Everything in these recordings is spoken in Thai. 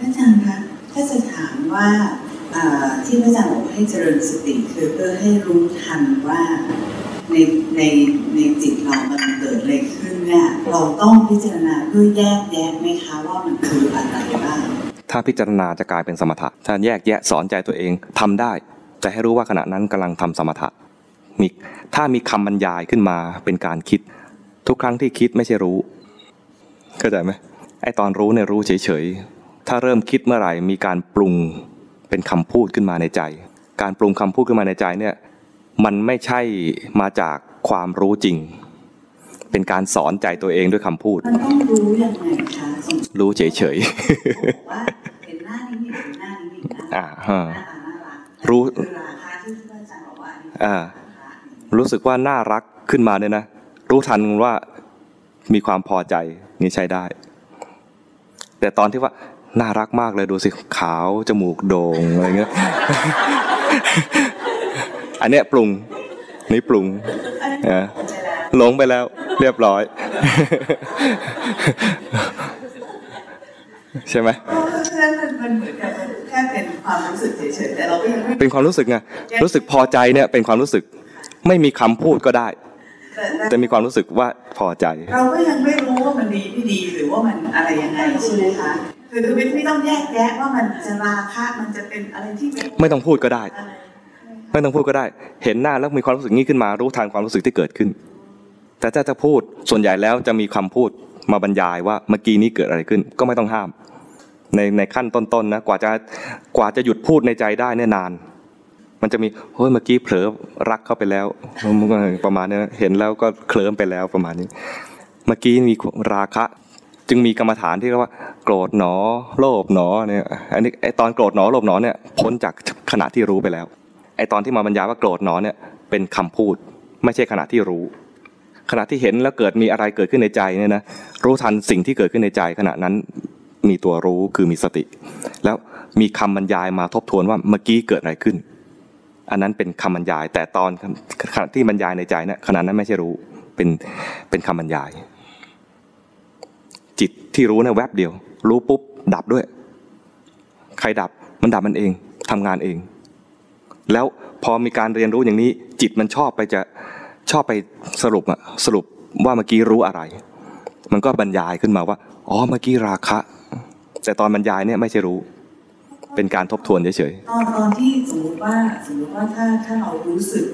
พระอาจารย์คะถ้าจะถามว่าที่พระอาจารย์บอกให้เจริญสติคือเพื่อให้รู้ทันว่าในในในจิตเรามันเกิดอะไรขึ้นเนี่ยเราต้องพิจารณาเพื่อแยกแยะไหมคะว่ามันคืออะไรบ้างถ้าพิจารณาจะกลายเป็นสมถะถ้าแยกแยะสอนใจตัวเองทำได้ แต่ให้รู้ว่าขณะนั้นกำลังทำสมถะมีถ้ามีคำบรรยายขึ้นมาเป็นการคิด ทุกครั้งที่คิดไม่ใช่รู้เข้าใจไหมไอตอนรู้เนี่ยรู้เฉยๆ ถ้าเริ่มคิดเมื่อไหร่มีการปรุงเป็นคำพูดขึ้นมาในใจ การปรุงคำพูดขึ้นมาในใจเนี่ยมันไม่ใช่มาจากความรู้จริง เป็นการสอนใจตัวเองด้วยคำพูดมันต้องรู้ยังไงคะรู้เฉยๆว่าเห็นหน้านี้เห็นหน้านี้อ่าฮะรู้อ่ารู้สึกว่าน่ารักขึ้นมาเนี่ยนะรู้ทันว่ามีความพอใจนี่ใช้ได้ แต่ตอนที่ว่า น่ารักมากเลยดูสิขาวจมูกโด่งอะไรเงี้ยอันเนี้ยปรุงนี่ปรุงหลงไปแล้ว เรียบร้อย ใช่ไหมมันเหมือนกับแค่เป็นความรู้สึกเฉยๆแต่เราก็ยังเป็นความรู้สึกไงรู้สึกพอใจเนี่ยเป็นความรู้สึก ไม่มีคำพูดก็ได้แต่มีความรู้สึกว่าพอใจ เราก็ยังไม่รู้ว่ามันดีไม่ดีหรือว่ามันอะไรยังไงใช่ไหมคะ คือคือไม่ต้องแยกแยะว่ามันจะราคะมันจะเป็นอะไรที่ไม่ต้องพูดก็ได้ ไม่ต้องพูดก็ได้ เห็นหน้าแล้วมีความรู้สึกนี้ขึ้นมา รู้ทันความรู้สึกที่เกิดขึ้น แต่ถ้าจะพูดส่วนใหญ่แล้วจะมีคำพูดมาบรรยายว่าเมื่อกี้นี้เกิดอะไรขึ้น ก็ไม่ต้องห้าม ในในขั้นต้นๆนะกว่าจะกว่าจะหยุดพูดในใจได้เนี่ยนาน มันจะมีเฮ้ยเมื่อกี้เผลอรักเข้าไปแล้วประมาณนี้เห็นแล้วก็เคลิ้มไปแล้วประมาณนี้ เมื่อกี้มีราคะ จึงมีกรรมฐานที่เรียกว่า โกรธหนอ โลภหนอเนี่ยอันนี้ไอตอนโกรธหนอโลภหนอเนี่ยพ้นจากขณะที่รู้ไปแล้วไอตอนที่มาบรรยายว่าโกรธหนอเนี่ยเป็นคำพูด ไม่ใช่ขณะที่รู้ ขณะที่เห็นแล้วเกิดมีอะไรเกิดขึ้นในใจเนี่ยนะรู้ทันสิ่งที่เกิดขึ้นในใจขณะนั้นมีตัวรู้คือมีสติ แล้วมีคำบรรยายมาทบทวนว่าเมื่อกี้เกิดอะไรขึ้น อันนั้นเป็นคำบรรยาย แต่ตอนขณะที่บรรยายในใจเนี่ยขณะนั้นไม่ใช่รู้เป็นเป็นคำบรรยาย จิตที่รู้นะแวบเดียว รู้ปุ๊บดับด้วย ใครดับมันดับมันเองทำงานเอง แล้วพอมีการเรียนรู้อย่างนี้ จิตมันชอบไปจะชอบไปสรุปอะสรุปว่าเมื่อกี้รู้อะไร มันก็บรรยายขึ้นมาว่าอ๋อเมื่อกี้ราคะ แต่ตอนบรรยายเนี่ยไม่ใช่รู้ เป็นการทบทวนเฉยๆตอนตอนที่สมมติว่าสมมติว่าถ้าถ้าเรารู้สึก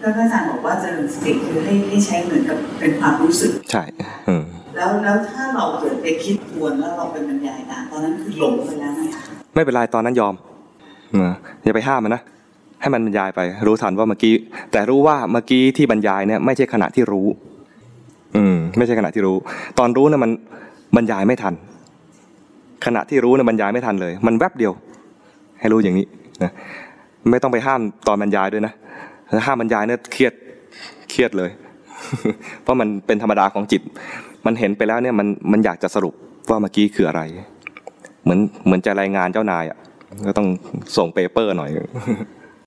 ก็อาจารย์บอกว่าจะเริญสติคือให้ให้ใช้เหมือนกับเป็นความรู้สึก ใช่ แล้วแล้วถ้าเราเกิดไปคิดทวนแล้วเราเป็นบรรยายตามตอนนั้นคือหลงไปแล้วไงไม่เป็นไรตอนนั้นยอมอย่าไปห้ามมันนะให้มันบรรยายไป รู้ทันว่าเมื่อกี้ แต่รู้ว่าเมื่อกี้ที่บรรยายเนี่ยไม่ใช่ขณะที่รู้ อืม ไม่ใช่ขณะที่รู้ ตอนรู้เนี่ยมันบรรยายไม่ทัน ขณะที่รู้เนี่ยบรรยายไม่ทันเลย มันแวบเดียว ให้รู้อย่างนี้นะไม่ต้องไปห้ามตอนบรรยายด้วยนะห้ามบรรยายเนี่ยเครียดเครียดเลย เพราะมันเป็นธรรมดาของจิต มันเห็นไปแล้วเนี่ยมันมันอยากจะสรุปว่าเมื่อกี้คืออะไร เหมือนเหมือนจะรายงานเจ้านายอะก็ต้องส่งเปเปอร์หน่อย